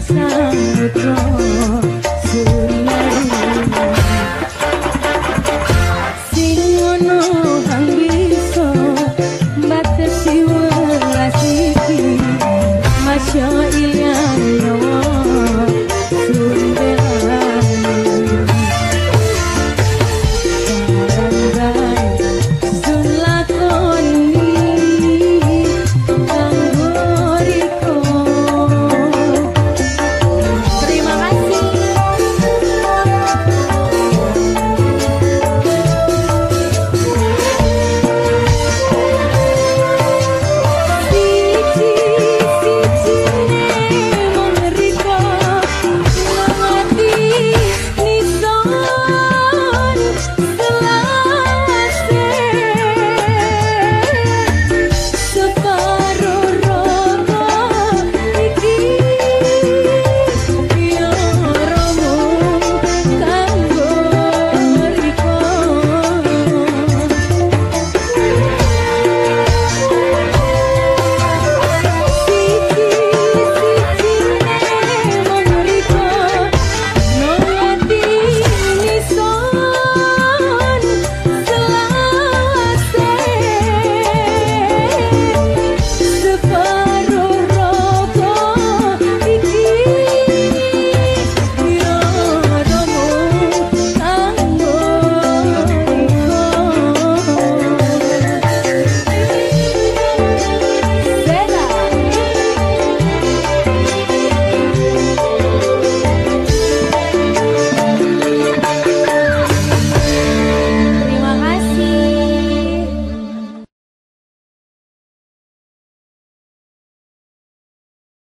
sangotro